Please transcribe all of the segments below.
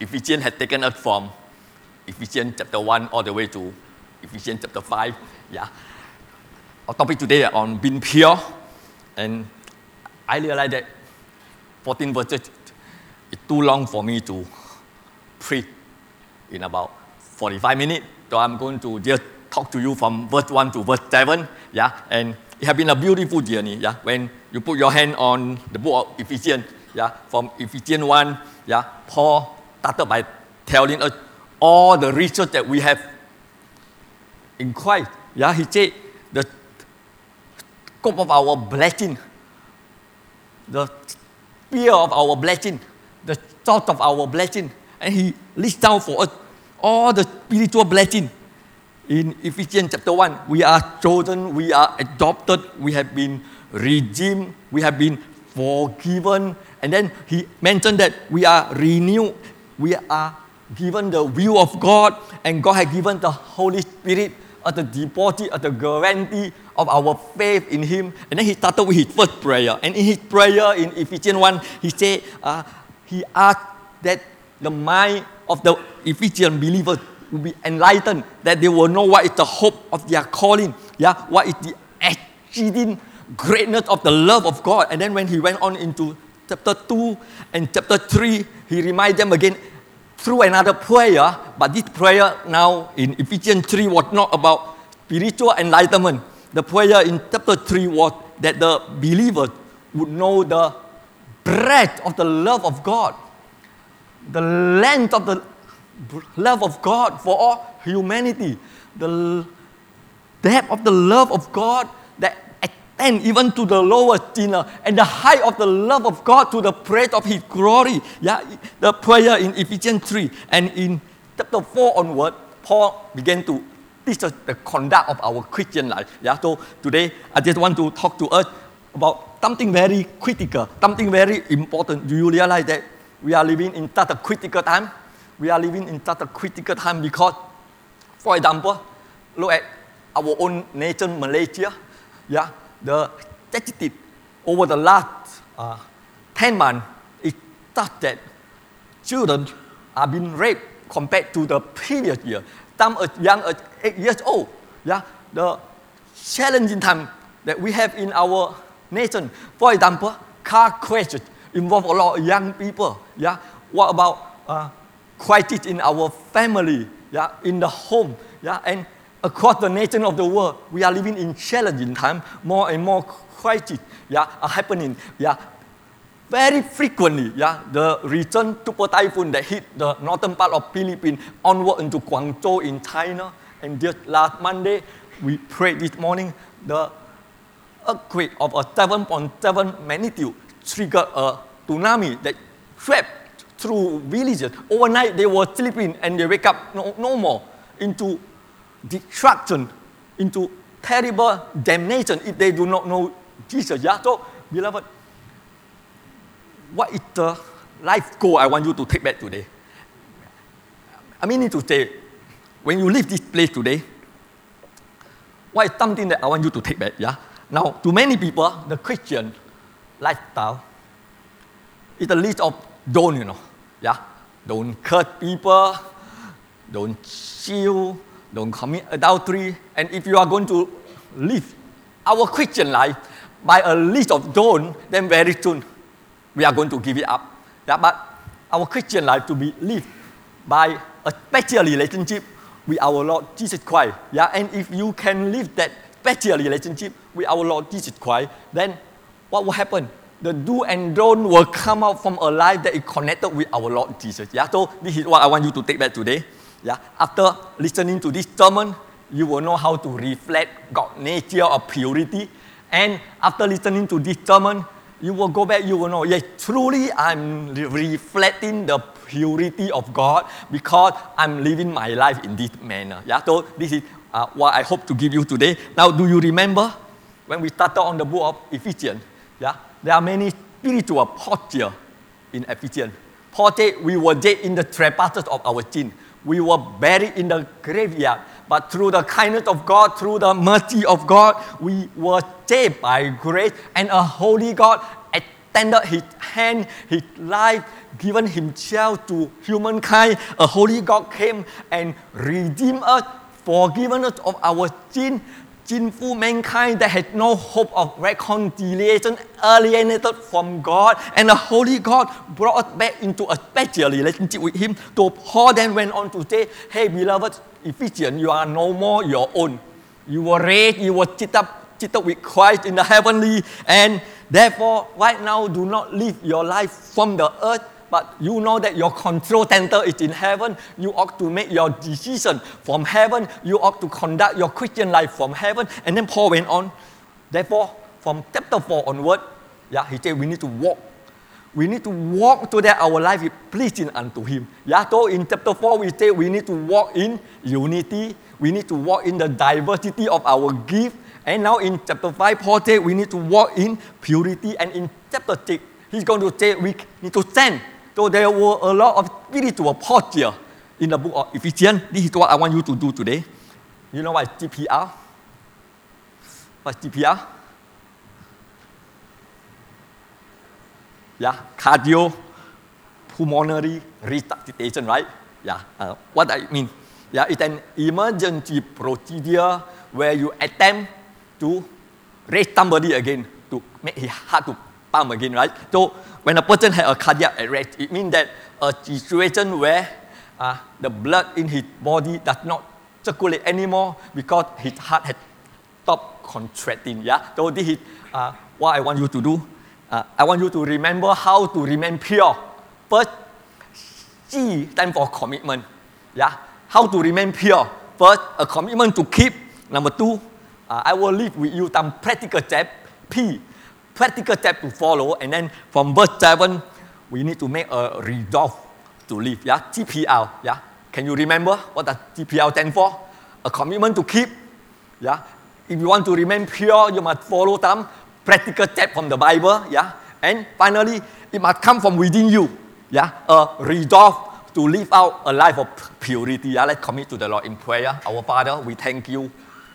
Ephesians had taken us from Ephesians chapter 1 all the way to Ephesians chapter 5. Yeah. Our topic today on being pure. And I realized that 14 verses is too long for me to preach in about 45 minutes. So I'm going to just talk to you from verse 1 to verse 7. Yeah. And it has been a beautiful journey. Yeah. When you put your hand on the book of Ephesians, yeah, from Ephesians 1, yeah, Paul started by telling us all the riches that we have in Christ. Yeah, he said the scope of our blessing, the fear of our blessing, the thought of our blessing, and he lists down for us all the spiritual blessing. In Ephesians chapter 1, we are chosen, we are adopted, we have been redeemed, we have been forgiven. And then he mentioned that we are renewed, we are given the will of God, and God has given the Holy Spirit as the deposit, as the guarantee of our faith in Him. And then he started with his first prayer. And in his prayer in Ephesians 1, he said, uh, he asked that the mind of the Ephesian believers will be enlightened, that they will know what is the hope of their calling, yeah, what is the exceeding greatness of the love of God. And then when he went on into chapter 2 and chapter 3, he reminded them again through another prayer, but this prayer now in Ephesians 3 was not about spiritual enlightenment. The prayer in chapter 3 was that the believers would know the breadth of the love of God, the length of the love of God for all humanity, the depth of the love of God that extends even to the lowest sinner, and the height of the love of God to the praise of His glory. Yeah, the prayer in Ephesians 3 and in chapter 4 onward, Paul began to teach us the conduct of our Christian life. Yeah, so today I just want to talk to us about something very critical, something very important. Do you realize that we are living in such a critical time? We are living in such a critical time because, for example, look at our own nation, Malaysia. Yeah, the statistic over the last uh, 10 months is such that children are being raped compared to the previous year. Some as young as 8 years old. Yeah, the challenging time that we have in our nation. For example, car crashes involve a lot of young people. Yeah, what about uh, crisis in our family? Yeah, in the home. Yeah, and across the nation of the world, we are living in challenging time. More and more crises, yeah, are happening. Yeah, very frequently, yeah, the recent super typhoon that hit the northern part of Philippines onward into Guangzhou in China. And just last Monday, we prayed this morning, the earthquake of a 7.7 magnitude triggered a tsunami that swept through villages. Overnight, they were sleeping and they wake up no, no more into destruction, into terrible damnation if they do not know Jesus. Yeah? So, beloved, what is the life goal I want you to take back today? I mean to say, when you leave this place today, what is something that I want you to take back? Yeah. Now, to many people, the Christian lifestyle is a list of don't, you know. Yeah. Don't curse people, don't steal, don't commit adultery. And if you are going to live our Christian life by a list of don't, then very soon we are going to give it up. Yeah, but our Christian life to be lived by a special relationship with our Lord Jesus Christ. Yeah, and if you can live that special relationship with our Lord Jesus Christ, then what will happen? The do and don't will come out from a life that is connected with our Lord Jesus. Yeah, so this is what I want you to take back today. Yeah, after listening to this sermon, you will know how to reflect God's nature of purity. And after listening to this sermon, you will go back, you will know, yes, truly I'm reflecting the purity of God because I'm living my life in this manner. Yeah, so this is uh, what I hope to give you today. Now, do you remember when we started on the book of Ephesians? Yeah, there are many spiritual posture in Ephesians. Said we were dead in the trespasses of our sin. We were buried in the graveyard. But through the kindness of God, through the mercy of God, we were saved by grace, and a holy God extended his hand, his life, given himself to humankind. A holy God came and redeemed us, forgiven us of our sin, sinful mankind that had no hope of reconciliation, alienated from God, and the Holy God brought back into a special relationship with Him. So Paul then went on to say, Hey, beloved Ephesians, you are no more your own. You were raised, you were seated up, seated with Christ in the heavenly, and therefore, right now, do not live your life from the earth but you know that your control center is in heaven. You ought to make your decision from heaven. You ought to conduct your Christian life from heaven. And then Paul went on. Therefore, from chapter 4 onward, yeah, he said we need to walk. We need to walk so that our life is pleasing unto him. Yeah, so in chapter 4, we say we need to walk in unity. We need to walk in the diversity of our gift. And now in chapter 5, Paul said we need to walk in purity. And in chapter 6, he's going to say we need to stand so there were a lot of spiritual posture in the book of Ephesians. This is what I want you to do today. You know what is CPR? What's CPR? Yeah, cardio pulmonary resuscitation, right? Yeah, uh, what I mean? Yeah, it's an emergency procedure where you attempt to raise somebody again to make his heart to pump again, right? So when a person has a cardiac arrest, it means that a situation where uh, the blood in his body does not circulate anymore because his heart has stopped contracting. Yeah. So this is uh, what I want you to do. Uh, I want you to remember how to remain pure. First, C time for commitment. Yeah. How to remain pure. First, a commitment to keep. Number two, uh, I will leave with you some practical steps. P, practical step to follow. And then from verse 7, we need to make a resolve to live. Yeah, TPL. Yeah, can you remember what does TPL stand for? A commitment to keep. Yeah, if you want to remain pure, you must follow some practical step from the Bible. Yeah, and finally, it must come from within you. Yeah, a resolve to live out a life of purity. Yeah, let's commit to the Lord in prayer. Our Father, we thank you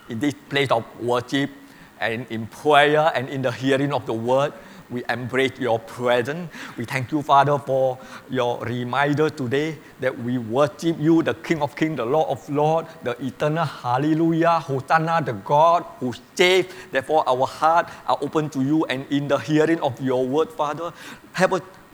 in this place of worship and in prayer and in the hearing of the word, we embrace your presence. We thank you, Father, for your reminder today that we worship you, the King of Kings, the Lord of Lords, the eternal Hallelujah, Hosanna, the God who saves. Therefore, our hearts are open to you and in the hearing of your word, Father.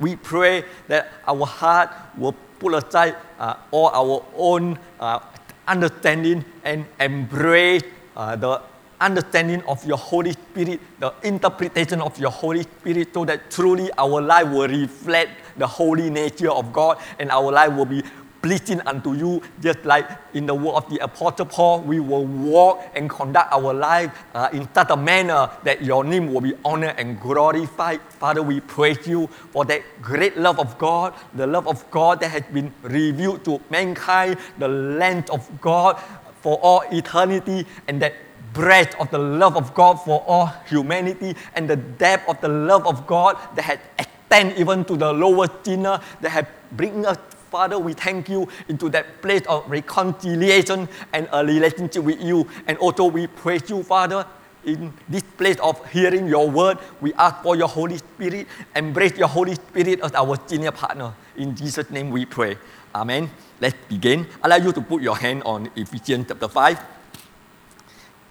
We pray that our heart will put aside uh, all our own uh, understanding and embrace uh, the understanding of your Holy Spirit, the interpretation of your Holy Spirit, so that truly our life will reflect the holy nature of God and our life will be pleasing unto you, just like in the word of the Apostle Paul, we will walk and conduct our life uh, in such a manner that your name will be honored and glorified. Father, we praise you for that great love of God, the love of God that has been revealed to mankind, the length of God for all eternity, and that breadth of the love of God for all humanity and the depth of the love of God that had extended even to the lowest sinner that had bring us Father, we thank you into that place of reconciliation and a relationship with you. And also we praise you, Father, in this place of hearing your word. We ask for your Holy Spirit. Embrace your Holy Spirit as our senior partner. In Jesus' name we pray. Amen. Let's begin. I'd like you to put your hand on Ephesians chapter 5.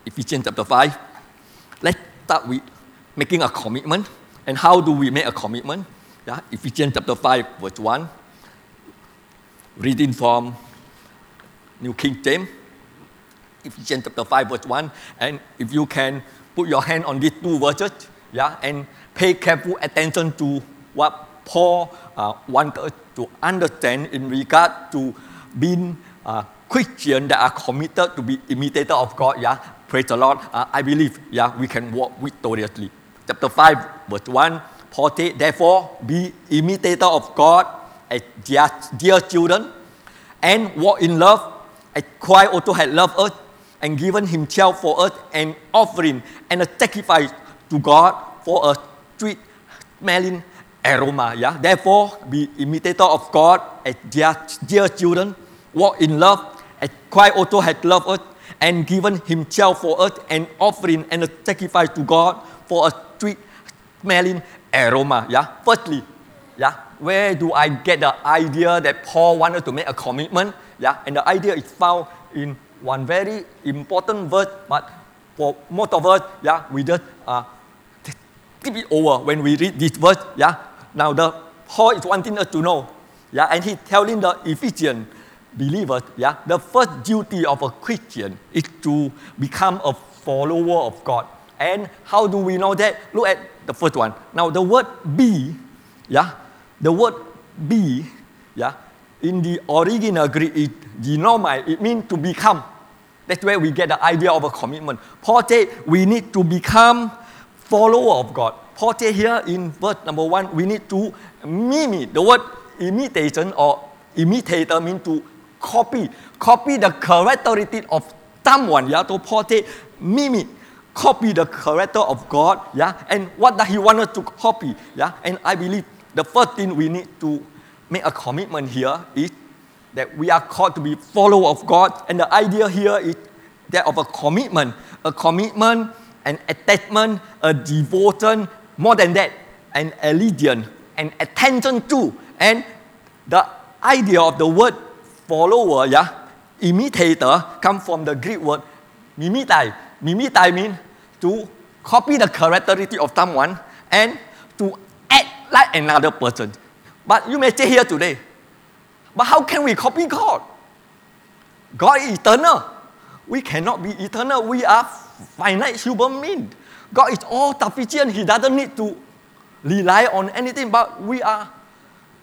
Ephesians chapter 5. Let's start with making a commitment. And how do we make a commitment? Yeah, Ephesians chapter 5, verse 1. Reading from New King James. Ephesians chapter 5, verse 1. And if you can put your hand on these two verses, yeah, and pay careful attention to what Paul uh, wanted to understand in regard to being uh, Christian that are committed to be imitator of God, yeah, Praise the Lord. Uh, I believe, yeah, we can walk victoriously. Chapter 5, verse 1, Paul said, Therefore, be imitator of God as dear, dear children, and walk in love, as Christ also had loved us and given himself for us an offering and a sacrifice to God for a sweet smelling aroma. Yeah? Therefore, be imitator of God as dear, dear children, walk in love, as Christ also had loved us and given himself for us an offering and a sacrifice to God for a sweet smelling aroma. Yeah. Firstly, yeah, where do I get the idea that Paul wanted to make a commitment? Yeah, and the idea is found in one very important verse, but for most of us, yeah, we just uh, skip it over when we read this verse. Yeah, now the Paul is wanting us to know. Yeah, and he's telling the Ephesian believers, yeah, the first duty of a Christian is to become a follower of God. And how do we know that? Look at the first one. Now the word be, yeah, the word be, yeah, in the original Greek is ginomai, it means to become. That's where we get the idea of a commitment. Paul said we need to become follower of God. Paul said here in verse number one, we need to mimic. The word imitation or imitator means to copy. Copy the characteristic of someone. Yeah, to said mimic copy the character of God, yeah, and what that He wanted to copy, yeah, and I believe the first thing we need to make a commitment here is that we are called to be follower of God, and the idea here is that of a commitment, a commitment, an attachment, a devotion, more than that, an allegiance, an attention to, and the idea of the word follower, yeah, imitator, come from the Greek word mimitai. Mimitai means to copy the characteristic of someone and to act like another person. But you may say here today, but how can we copy God? God is eternal. We cannot be eternal. We are finite human beings. God is all sufficient. He doesn't need to rely on anything, but we are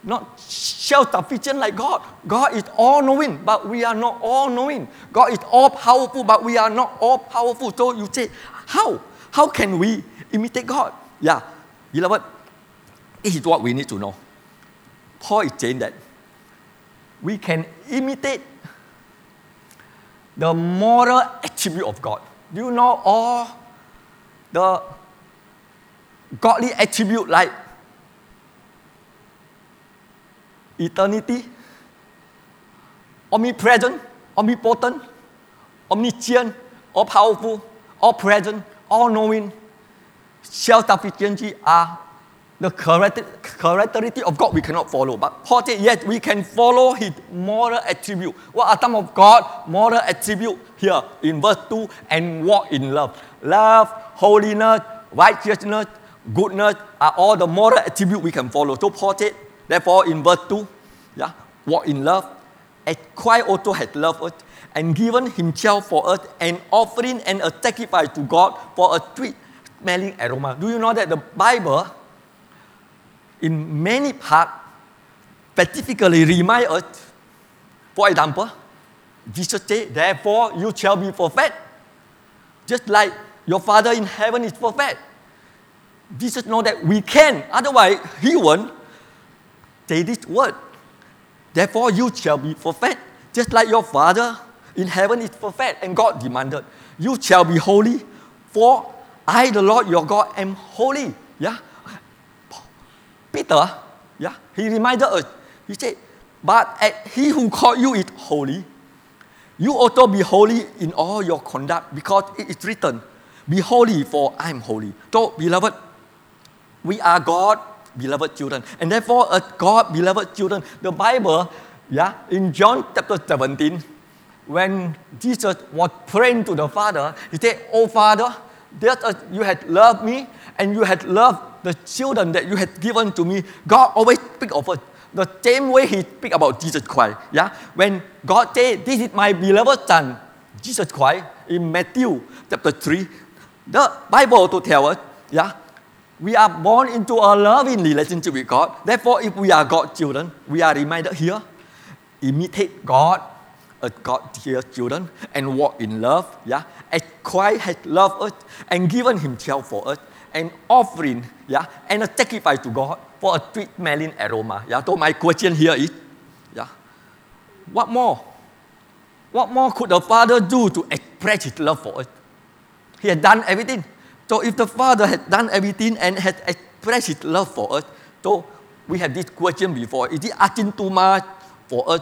not self sufficient like God. God is all knowing, but we are not all knowing. God is all powerful, but we are not all powerful. So you say, how? How can we imitate God? Yeah, beloved, this is what we need to know. Paul is saying that we can imitate the moral attribute of God. Do you know all the godly attribute like eternity, omnipresent, omnipotent, omniscient, all powerful, all present, all knowing, self sufficiency are the characteristic of God we cannot follow. But Paul said, yes, we can follow his moral attribute. What are some of God's moral attribute here in verse 2? And walk in love. Love, holiness, righteousness, goodness are all the moral attribute we can follow. So Paul said, therefore, in verse 2, yeah, walk in love, as Christ also has loved us and given himself for us an offering and a sacrifice to God for a sweet smelling aroma. Do you know that the Bible in many parts specifically remind us, for example, Jesus said, therefore you shall be perfect, just like your Father in heaven is perfect. Jesus know that we can, otherwise he say this word. Therefore you shall be perfect, just like your Father in heaven is perfect. And God demanded, you shall be holy, for I, the Lord your God, am holy. Yeah, Peter, yeah, he reminded us, he said, but he who called you is holy. You also be holy in all your conduct because it is written, Be holy, for I am holy. So, beloved, we are God, beloved children. And therefore, as God, beloved children, the Bible, yeah, in John chapter 17, when Jesus was praying to the Father, he said, Oh Father, as you had loved me and you had loved the children that you had given to me, God always speak of. The same way He speak about Jesus Christ. Yeah, when God said, "This is my beloved Son," Jesus Christ in Matthew chapter three, the Bible to tell us, yeah, we are born into a loving relationship with God. Therefore, if we are God's children, we are reminded here, imitate God as God's dear children and walk in love. Yeah, as Christ has loved us and given Himself for us an offering, yeah, and a sacrifice to God for a sweet smelling aroma. Yeah, so my question here is, yeah, what more? What more could the Father do to express His love for us? He had done everything. So if the Father had done everything and had expressed His love for us, so we have this question before: Is it asking too much for us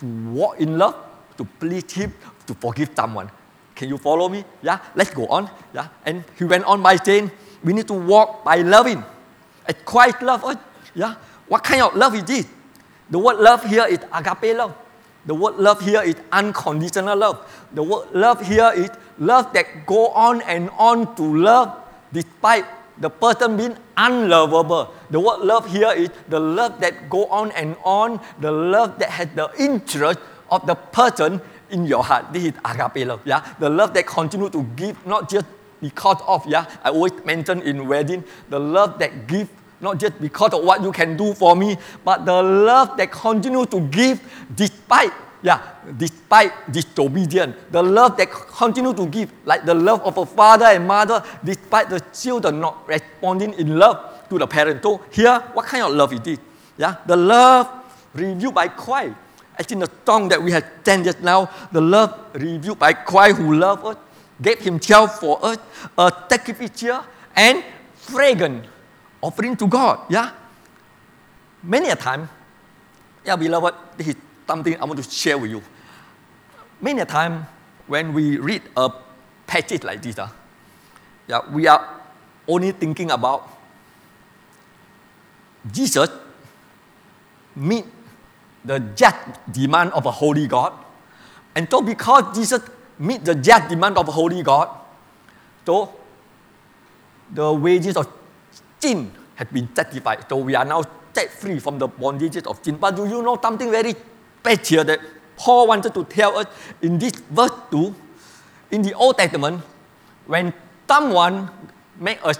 to walk in love, to please Him, to forgive someone? Can you follow me? Yeah, let's go on. Yeah, and he went on by saying we need to walk by loving At Christ love us. Yeah. What kind of love is this? The word love here is agape love. The word love here is unconditional love. The word love here is love that go on and on to love despite the person being unlovable. The word love here is the love that go on and on, the love that has the interest of the person in your heart. This is agape love. Yeah, the love that continue to give, not just because of. Yeah, I always mention in wedding the love that give not just because of what you can do for me, but the love that continue to give despite, yeah, despite disobedience. The love that continue to give, like the love of a father and mother, despite the children not responding in love to the parent. So here, what kind of love is this? Yeah, the love revealed by Christ. I think the song that we had sang just now, the love revealed by Christ who loved us, gave himself for us, a sacrificial and fragrant offering to God. Yeah. Many a time, yeah, beloved, this is something I want to share with you. Many a time when we read a passage like this, uh, yeah, we are only thinking about Jesus meet the just demand of a holy God. And so because Jesus meet the just demand of a holy God, so the wages of sin have been satisfied. So we are now set free from the bondages of sin. But do you know something very special that Paul wanted to tell us in this verse 2? In the Old Testament, when someone make a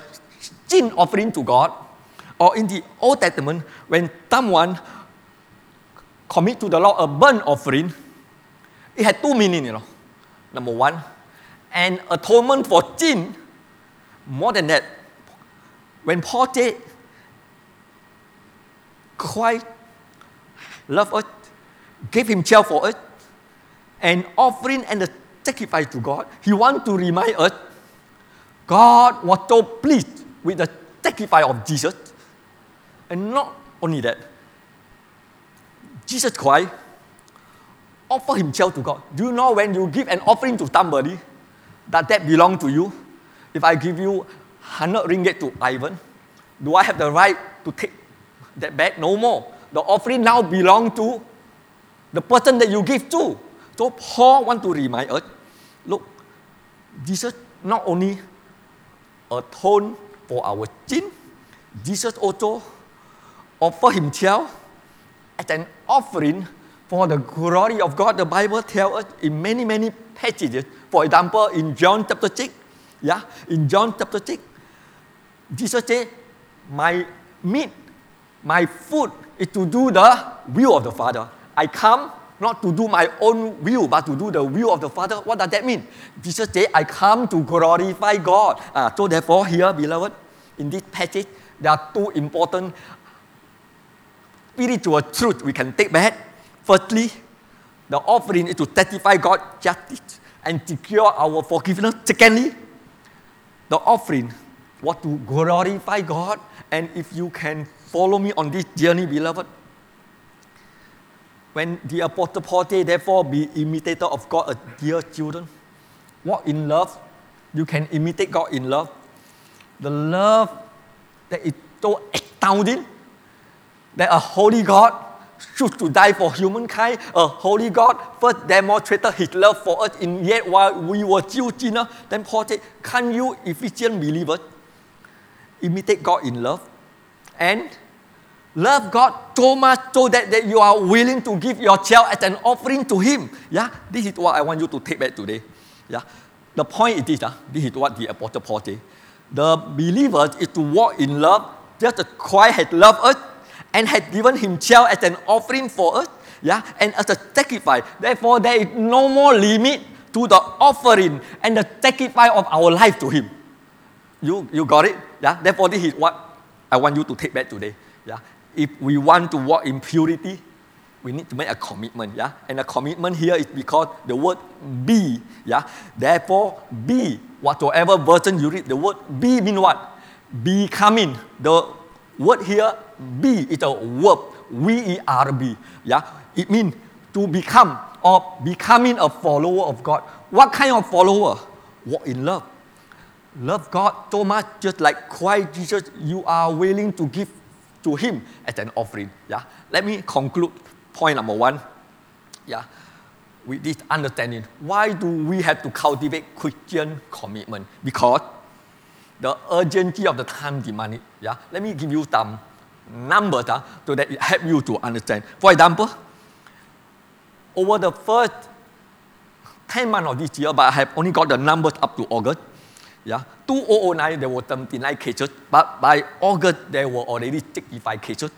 sin offering to God, or in the Old Testament, when someone commit to the Lord a burnt offering, it had two meanings, you know. Number one, an atonement for sin. More than that, when Paul said, Christ loved us, gave himself for us, an offering and a sacrifice to God, he wants to remind us God was so pleased with the sacrifice of Jesus. And not only that, Jesus Christ offered himself to God. Do you know when you give an offering to somebody, that that belong to you? If I give you 100 ringgit to Ivan, do I have the right to take that back? No more. The offering now belong to the person that you give to. So Paul want to remind us, look, Jesus not only atoned for our sin, Jesus also offer himself as an offering for the glory of God. The Bible tells us in many, many passages. For example, in John chapter 6, yeah, in John chapter 6, Jesus said, My meat, my food is to do the will of the Father. I come not to do my own will, but to do the will of the Father. What does that mean? Jesus said, I come to glorify God. Uh, so therefore, here, beloved, in this passage, there are two important spiritual truths we can take back. Firstly, the offering is to testify God's justice and secure our forgiveness. Secondly, the offering was to glorify God. And if you can follow me on this journey, beloved, when the Apostle Paul said, therefore be imitator of God, dear children, walk in love. You can imitate God in love. The love that is so astounding that a holy God should to die for humankind. A holy God first demonstrated his love for us in yet while we were still sinners. Then Paul said, Can you, Ephesian believers, imitate God in love? And love God so much so that, that you are willing to give your child as an offering to Him. Yeah, this is what I want you to take back today. Yeah, the point is this. Uh, this is what the Apostle Paul said. The believers is to walk in love just as Christ had loved us and had given himself as an offering for us, yeah, and as a sacrifice. Therefore, there is no more limit to the offering and the sacrifice of our life to him. You, you got it? Yeah. Therefore, this is what I want you to take back today. Yeah. If we want to walk in purity, we need to make a commitment. Yeah. And a commitment here is because the word be. Yeah. Therefore, be whatsoever version you read, the word be mean what? Becoming. The word here be is a verb, V-E-R-B. Yeah, it means to become or becoming a follower of God. What kind of follower? Walk in love. love God so much, just like Christ Jesus, you are willing to give to Him as an offering. Yeah. Let me conclude point number one. Yeah. With this understanding, why do we have to cultivate Christian commitment? Because the urgency of the time demanded. Yeah. Let me give you some numbers uh, so that it help you to understand. For example, over the first 10 months of this year, but I have only got the numbers up to August. Yeah, 2009 there were 79 cases, but by August there were already 65 cases.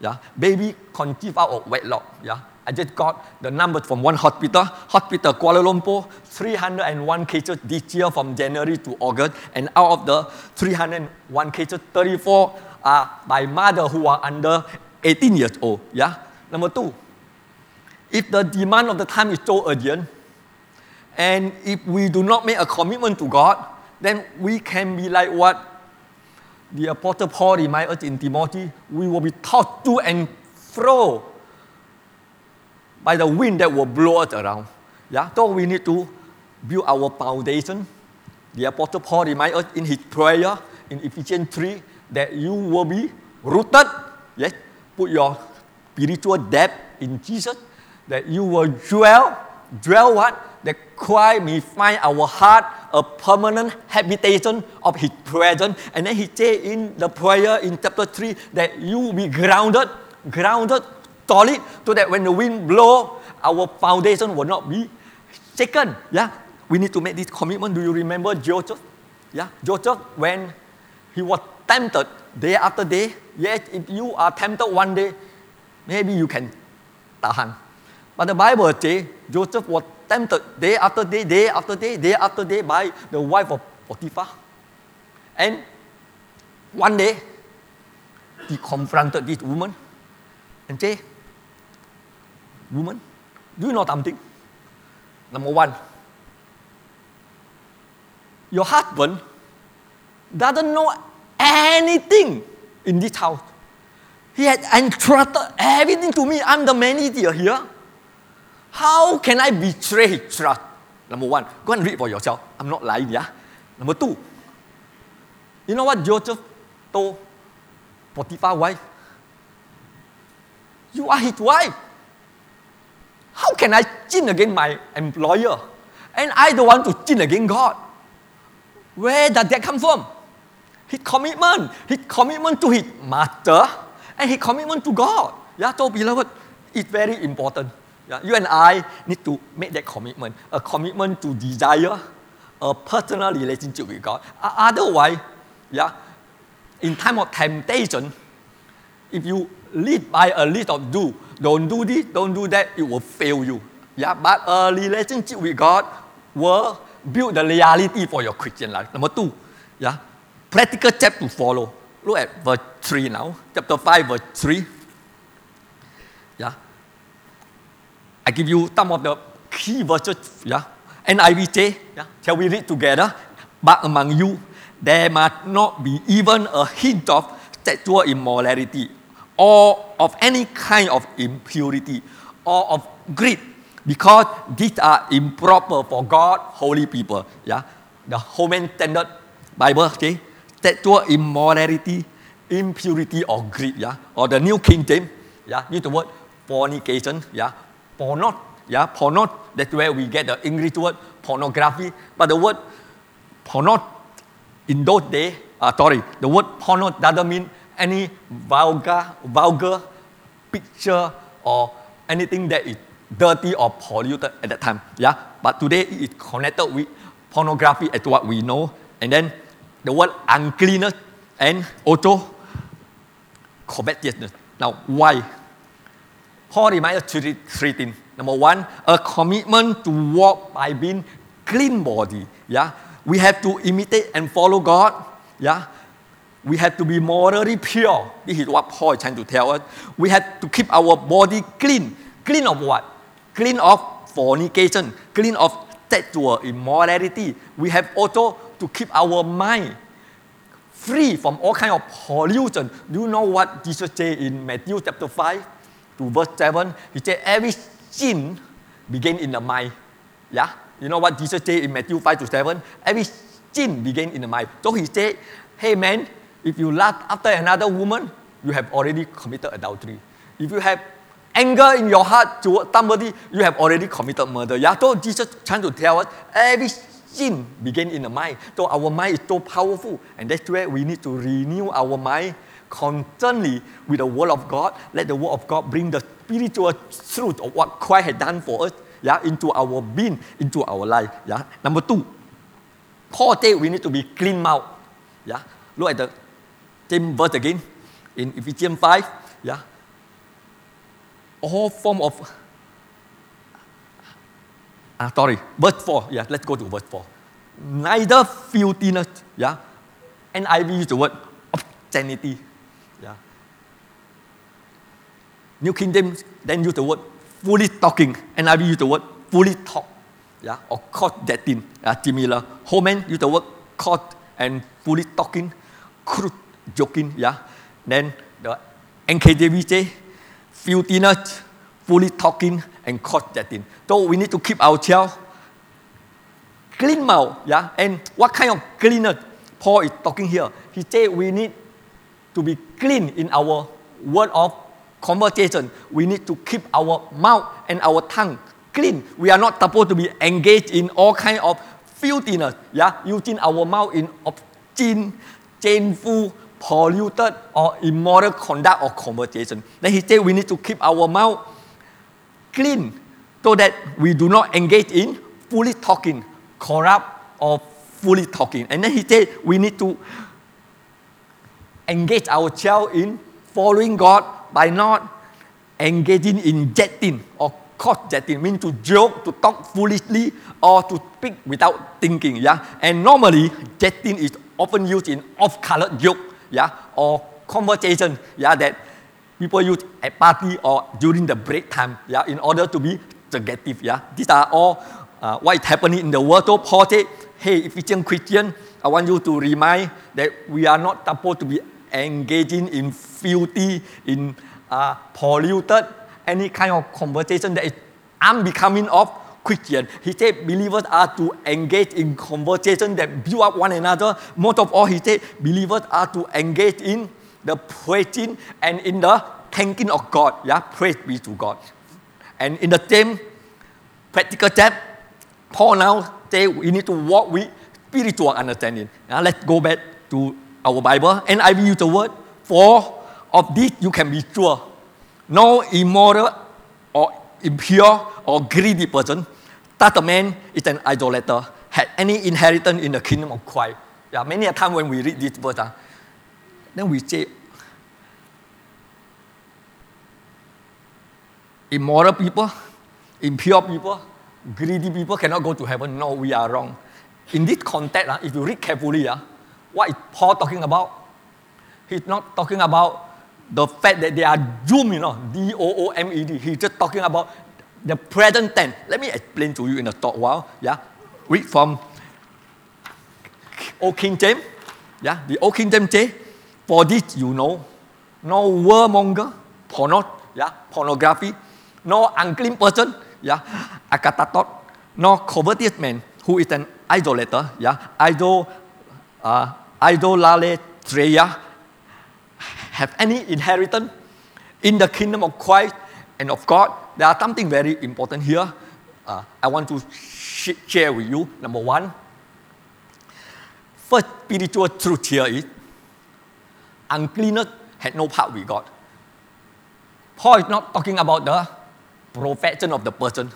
Yeah, baby conceived out of wedlock. Yeah, I just got the numbers from one hospital, Hospital Kuala Lumpur, 301 cases this year from January to August, and out of the 301 cases, 34 are by mother who are under 18 years old. Yeah. Number two, if the demand of the time is so urgent, and if we do not make a commitment to God, then we can be like what the Apostle Paul reminds us in Timothy we will be tossed to and fro by the wind that will blow us around. Yeah, so we need to build our foundation. The Apostle Paul reminds us in his prayer in Ephesians 3 that you will be rooted. Yes, put your spiritual depth in Jesus, that you will dwell, dwell what? that Christ may find our heart a permanent habitation of His presence. And then He said in the prayer in chapter 3 that you be grounded, grounded, solid, so that when the wind blow, our foundation will not be shaken. Yeah, we need to make this commitment. Do you remember Joseph? Yeah, Joseph, when he was tempted day after day, yes, if you are tempted one day, maybe you can tahan. But the Bible says Joseph was tempted day after day, day after day, day after day by the wife of Potiphar. And one day, he confronted this woman and said, Woman, do you know something? Number one, your husband doesn't know anything in this house. He had entrusted everything to me. I'm the manager here. How can I betray trust? Number one, go and read for yourself. I'm not lying, yeah? Number two, you know what Joseph told Potiphar's wife? You are his wife. How can I sin against my employer? And I don't want to sin against God. Where does that come from? His commitment. His commitment to his master and his commitment to God. Yeah, so beloved, it's very important. Yeah, you and I need to make that commitment, a commitment to desire a personal relationship with God. Otherwise, yeah, in time of temptation, if you lead by a list of do, don't do this, don't do that, it will fail you. Yeah, but a relationship with God will build the reality for your Christian life. Number two, yeah, practical step to follow. Look at verse 3 now, chapter 5, verse 3. Yeah, I give you some of the key verses, yeah. NIV say, yeah, shall we read together? But among you, there must not be even a hint of sexual immorality, or of any kind of impurity, or of greed, because these are improper for God, holy people. Yeah, the Holman Standard Bible, okay, sexual immorality, impurity, or greed. Yeah, or the New King James, yeah, use the word fornication. Yeah, porno, yeah, porno, that's where we get the English word pornography. But the word porno in those days, uh, sorry, the word porno doesn't mean any vulgar, vulgar picture or anything that is dirty or polluted at that time. Yeah, but today it is connected with pornography as what we know. And then the word uncleanness and also covetousness. Now, why? Paul reminds us three, three things. Number one, a commitment to walk by being clean body. Yeah, we have to imitate and follow God. Yeah, we have to be morally pure. This is what Paul is trying to tell us. We have to keep our body clean. Clean of what? Clean of fornication. Clean of sexual immorality. We have also to keep our mind free from all kind of pollution. Do you know what Jesus said in Matthew chapter 5? To verse 7, he said, Every sin begins in the mind. Yeah? You know what Jesus said in Matthew 5 to 7? Every sin begin in the mind. So he said, hey man, if you lust after another woman, you have already committed adultery. If you have anger in your heart towards somebody, you have already committed murder. Yeah, so Jesus trying to tell us every sin begin in the mind. So our mind is so powerful, and that's where we need to renew our mind constantly with the Word of God. Let the Word of God bring the spiritual truth of what Christ has done for us, yeah, into our being, into our life. Yeah. Number two, Paul said we need to be clean mouth. Yeah. Look at the same verse again in Ephesians 5. Yeah. All form of Ah, sorry, verse 4. Yeah, let's go to verse 4. Neither filthiness, yeah. NIV use the word obscenity. Yeah. New King James then use the word fully talking. NIV use the word fully talk. Yeah, or caught that thing. Yeah, similar. Holman use the word caught and fully talking, crude joking. Yeah. Then the NKJV say filthiness, fully talking, and caught that thing. So we need to keep our child clean mouth. Yeah. And what kind of cleanness Paul is talking here? He said we need to be clean in our word of conversation. We need to keep our mouth and our tongue clean. We are not supposed to be engaged in all kind of filthiness. Yeah, using our mouth in obscene, shameful, polluted, or immoral conduct or conversation. Then he said we need to keep our mouth clean so that we do not engage in fully talking, corrupt or fully talking. And then he said we need to engage our child in following God by not engaging in jetting or caught jetting, means to joke, to talk foolishly, or to speak without thinking. Yeah, and normally jetting is often used in off-color joke. Yeah, or conversation. Yeah, that people use at party or during the break time. Yeah, in order to be subjective. Yeah, these are all uh, what is happening in the world. So Paul said, "Hey, Ephesian Christian, I want you to remind that we are not supposed to be engaging in filthy, in uh, polluted, any kind of conversation that is unbecoming of Christian. He said believers are to engage in conversation that build up one another. Most of all, he said believers are to engage in the praising and in the thanking of God. Yeah, praise be to God. And in the same practical step, Paul now say we need to walk with spiritual understanding. Now let's go back to our Bible. And I will use the word for of this you can be sure. No immoral or impure or greedy person, that a man is an idolater, had any inheritance in the kingdom of Christ. Yeah, many a time when we read this verse, uh, then we say, immoral people, impure people, greedy people cannot go to heaven. No, we are wrong. In this context, uh, if you read carefully, uh, what is Paul talking about? He's not talking about the fact that they are doomed, you know, D O O M E D. He's just talking about the present tense. Let me explain to you in a short while. Yeah, read from Old King James. Yeah, the Old King James say, "For this you know, no warmonger, porno, yeah, pornography, no unclean person, yeah, akatatot, no covetous man who is an idolater, yeah, idol, uh, idolatria, have any inheritance in the kingdom of Christ and of God. There are something very important here. Uh, I want to sh- share with you. Number one, first spiritual truth here is uncleanness had no part with God. Paul is not talking about the profession of the person.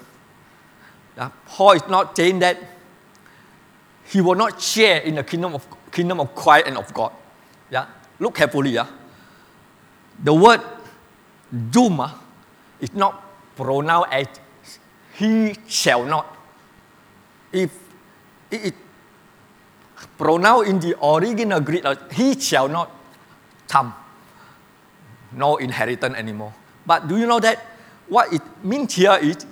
Yeah? Paul is not saying that he will not share in the kingdom of kingdom of Christ and of God. Yeah? Look carefully. Yeah? The word uh, is not pronounced as he shall not. If it is pronounced in the original Greek, uh, he shall not come, no inheritance anymore. But do you know that what it means here is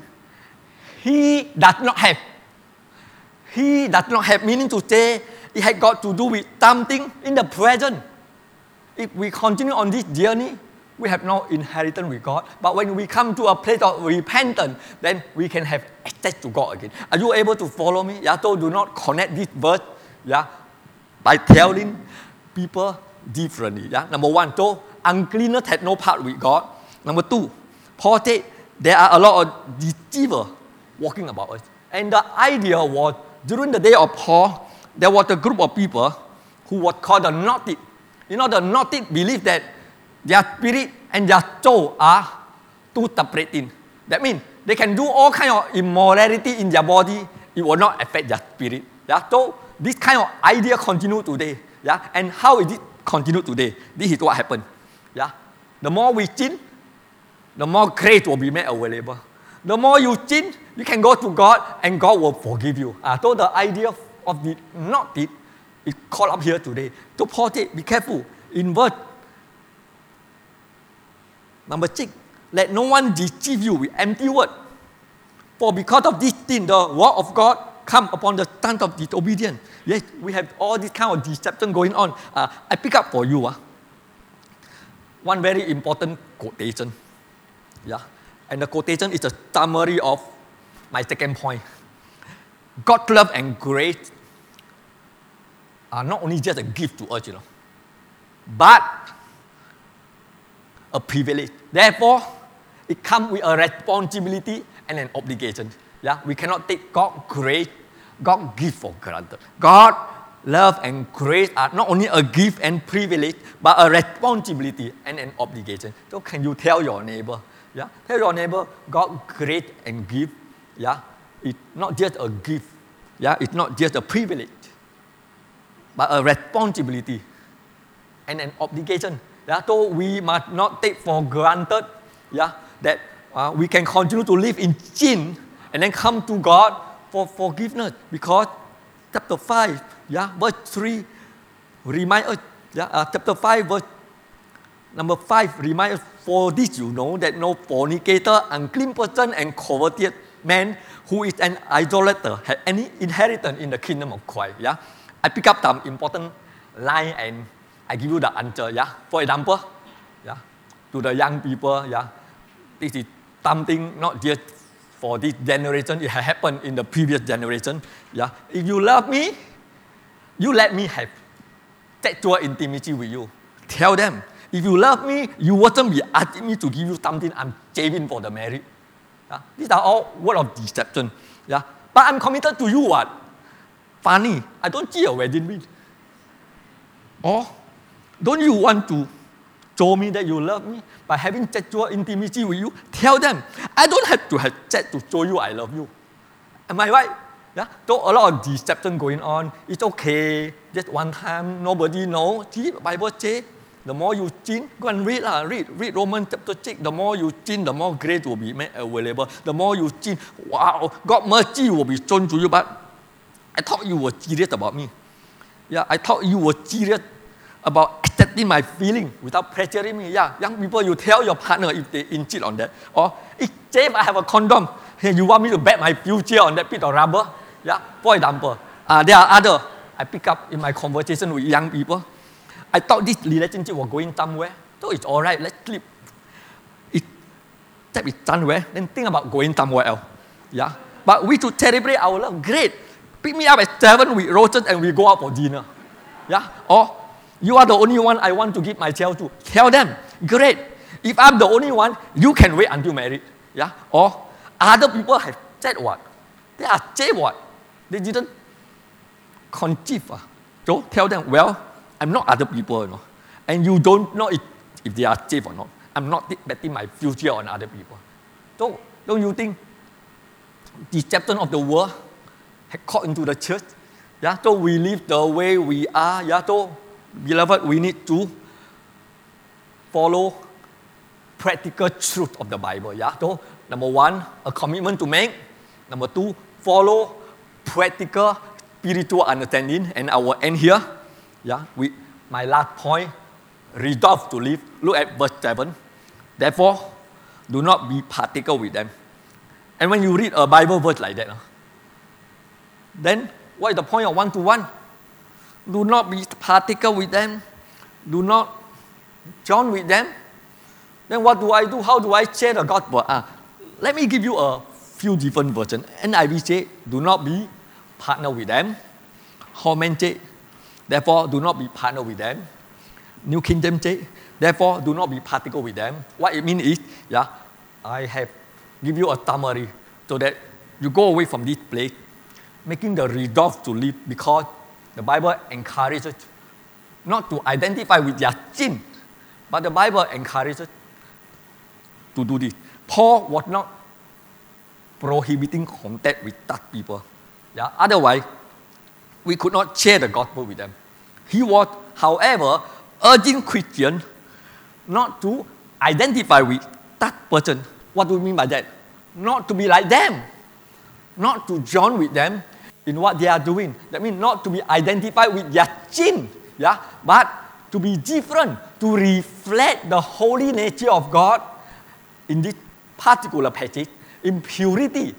he does not have. He does not have meaning to say it had got to do with something in the present. If we continue on this journey, we have no inheritance with God. But when we come to a place of repentance, then we can have access to God again. Are you able to follow me? Yeah, so do not connect this verse yeah, by telling people differently. Yeah? Number one, though uncleanness had no part with God. Number two, Paul said there are a lot of deceivers walking about us. And the idea was during the day of Paul, there was a group of people who were called the Gnostic. You know, the Gnostic believe that their spirit and their soul are two separate things. That means they can do all kind of immorality in their body, it will not affect their spirit. Yeah? So this kind of idea continue today. Yeah? And how is it continue today? This is what happened. Yeah? The more we sin, the more grace will be made available. The more you sin, you can go to God and God will forgive you. Uh, so the idea of the not it is called up here today. So Paul said, be careful. Invert. number six, let no one deceive you with empty word. For because of this thing, the word of God come upon the sons of disobedience. Yes, we have all this kind of deception going on. Uh, I pick up for you uh, one very important quotation. Yeah. And the quotation is a summary of my second point. God's love and grace are not only just a gift to us, you know, but a privilege. Therefore, it comes with a responsibility and an obligation. Yeah, we cannot take God's grace, God gift for granted. God love and grace are not only a gift and privilege, but a responsibility and an obligation. So can you tell your neighbor? Yeah, tell your neighbor, God grace and gift. Yeah, it's not just a gift. Yeah, it's not just a privilege, but a responsibility and an obligation. Yeah, so we must not take for granted. Yeah, that uh, we can continue to live in sin and then come to God for forgiveness because chapter 5, yeah, verse 3 remind us, yeah, uh, chapter 5, verse number 5 remind us, for this you know that no fornicator, unclean person, and covetous man who is an idolater have any inheritance in the kingdom of Christ. Yeah, I pick up some important line and I give you the answer. Yeah, for example, yeah, to the young people, yeah, this is something not just for this generation, it has happened in the previous generation. Yeah. If you love me, you let me have sexual intimacy with you. Tell them, if you love me, you wouldn't be asking me to give you something I'm saving for the marriage. Yeah. These are all word of deception. Yeah. But I'm committed to you what? Funny, I don't see a wedding ring. Or don't you want to show me that you love me by having sexual intimacy with you, tell them, I don't have to have sex to show you I love you. Am I right? Yeah? So a lot of deception going on. It's okay. Just one time, nobody know. See, Bible say, the more you sin, go and read, uh, read, read Romans chapter 6. The more you sin, the more grace will be made available. The more you sin, wow, God mercy will be shown to you. But I thought you were serious about me. Yeah, I thought you were serious about accepting my feeling without pressuring me. Yeah, young people, you tell your partner if they insist on that. Or, if James, I have a condom, hey, you want me to bet my future on that piece of rubber? Yeah, for example. Uh, there are other I pick up in my conversation with young people. I thought this relationship was going somewhere. So it's all right, let's sleep. It, that is somewhere, then think about going somewhere else. Yeah. But we should celebrate our love. Great. Pick me up at 7 we roses and we go out for dinner. Yeah. Or you are the only one I want to give my child to. Tell them, great. If I'm the only one, you can wait until married. Yeah? Or other people have said what? They are said what? They didn't conceive. Uh. So tell them, well, I'm not other people, you know. And you don't know if, if they are safe or not. I'm not betting my future on other people. So don't you think the deception of the world had caught into the church? Yeah, so we live the way we are. Yeah, so beloved, we need to follow practical truth of the Bible. Yeah. So number one, a commitment to make. Number two, follow practical spiritual understanding. And I will end here. Yeah. We, my last point, resolve to live. Look at verse seven. Therefore, do not be particle with them. And when you read a Bible verse like that, then what is the point of one to one? Do not be particle with them. Do not join with them. Then what do I do? How do I share the gospel? Ah, let me give you a few different versions. NIV say, do not be partner with them. Holman J. Therefore, do not be partner with them. New King James Therefore, do not be particle with them. What it means is, yeah, I have give you a summary so that you go away from this place, making the resolve to live because the Bible encourages not to identify with their sin, but the Bible encourages to do this. Paul was not prohibiting contact with that people. Yeah? Otherwise, we could not share the gospel with them. He was, however, urging Christians not to identify with that person. What do we mean by that? Not to be like them, not to join with them in what they are doing. That means not to be identified with their sin, yeah, but to be different, to reflect the holy nature of God in this particular passage, in purity.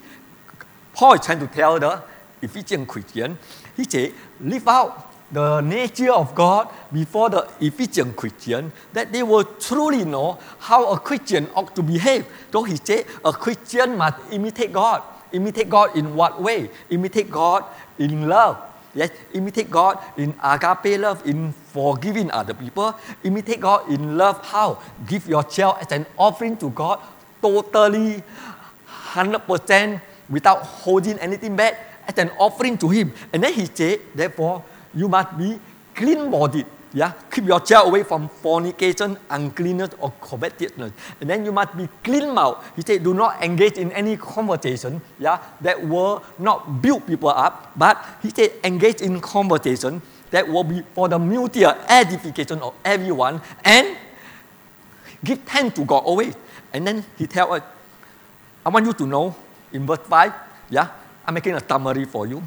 Paul is trying to tell the Ephesian Christian, he said, live out the nature of God before the Ephesian Christian, that they will truly know how a Christian ought to behave. So he said, a Christian must imitate God. Imitate God in what way? Imitate God in love. Yes, imitate God in agape love, in forgiving other people. Imitate God in love. How? Give your child as an offering to God, totally, 100% without holding anything back, as an offering to Him. And then He said, therefore, you must be clean bodied. Yeah, keep your child away from fornication, uncleanness, or covetousness. And then you must be clean mouth. He said, do not engage in any conversation, yeah, that will not build people up, but he said, engage in conversation that will be for the mutual edification of everyone and give thanks to God always. And then he tell us, I want you to know in verse 5, yeah, I'm making a summary for you.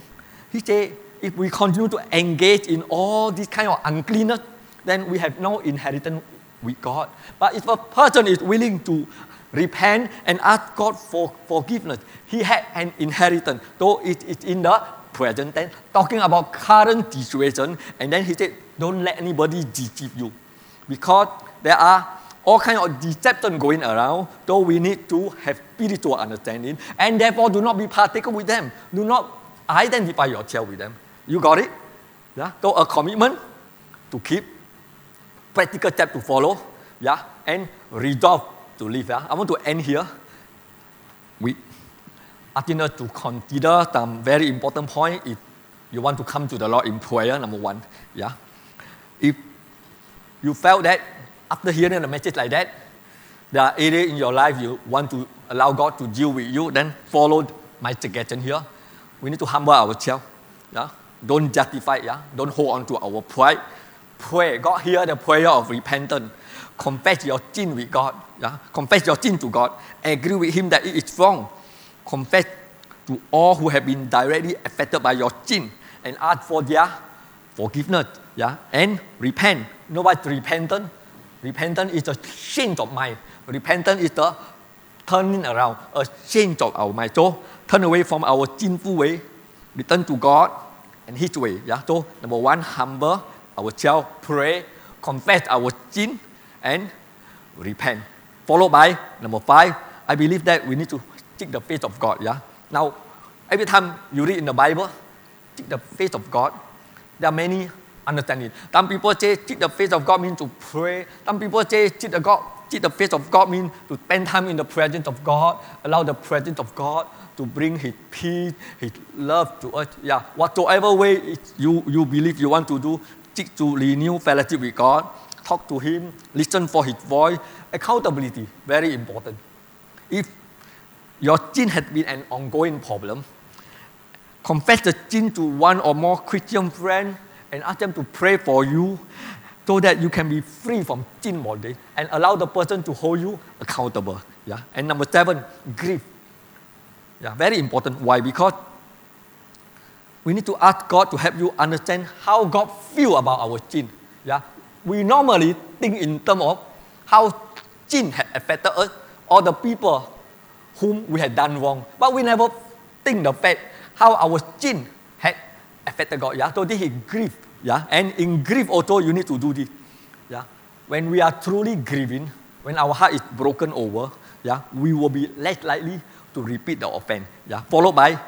He said, if we continue to engage in all this kind of uncleanness, then we have no inheritance with God. But if a person is willing to repent and ask God for forgiveness, he had an inheritance, though it is in the present tense, talking about current situation. And then he said, don't let anybody deceive you. Because there are all kind of deception going around, though we need to have spiritual understanding, and therefore do not be partaker with them. Do not identify yourself with them. You got it? Yeah. So a commitment to keep, practical step to follow, yeah, and resolve to live. Yeah. I want to end here with us to consider some very important point if you want to come to the Lord in prayer, number one. Yeah. If you felt that after hearing a message like that, there are areas in your life you want to allow God to deal with you, then follow my suggestion here. We need to humble ourselves. Yeah? Don't justify, yeah? Don't hold on to our pride. Pray. God hear the prayer of repentance. Confess your sin with God. Yeah? Confess your sin to God. Agree with Him that it is wrong. Confess to all who have been directly affected by your sin and ask for their forgiveness. Yeah? And repent. You know what repentance? Repentance is a change of mind. Repentance is the turning around, a change of our mind. So turn away from our sinful way, return to God and His way. Yeah. So number one, humble ourselves, pray, confess our sin, and repent. Followed by number five, I believe that we need to seek the face of God. Yeah. Now, every time you read in the Bible, seek the face of God. There are many understanding. Some people say seek the face of God means to pray. Some people say seek the God, seek the face of God means to spend time in the presence of God, allow the presence of God to bring His peace, His love to us. Yeah, whatsoever way you, you believe you want to do, seek to renew fellowship with God, talk to Him, listen for His voice. Accountability, very important. If your sin has been an ongoing problem, confess the sin to one or more Christian friends and ask them to pray for you so that you can be free from sin bondage and allow the person to hold you accountable. Yeah. And number seven, grief. Yeah, very important. Why? Because we need to ask God to help you understand how God feel about our sin. Yeah. We normally think in terms of how sin had affected us or the people whom we had done wrong. But we never think the fact how our sin affected God. Yeah. So this is grief. Yeah. And in grief also you need to do this. Yeah. When we are truly grieving, when our heart is broken over, yeah, we will be less likely to repeat the offense. Yeah. Followed by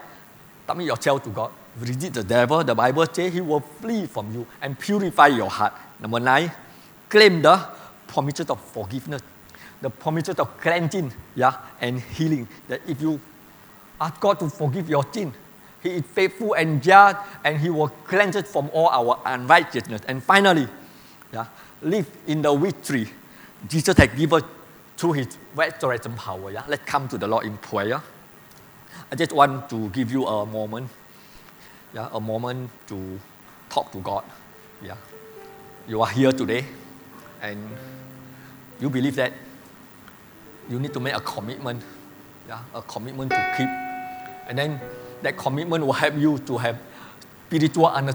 submit yourself to God. resist the devil, the Bible says he will flee from you and purify your heart. Number nine, claim the promises of forgiveness, the promises of cleansing, yeah, and healing. That if you ask God to forgive your sin, He is faithful and just, and He will cleanse us from all our unrighteousness. And finally, yeah, live in the victory Jesus has given through His resurrection power. Yeah, let's come to the Lord in prayer. I just want to give you a moment, yeah, a moment to talk to God. Yeah, you are here today, and you believe that you need to make a commitment, yeah, a commitment to keep, and then that commitment will help you to have spiritual understanding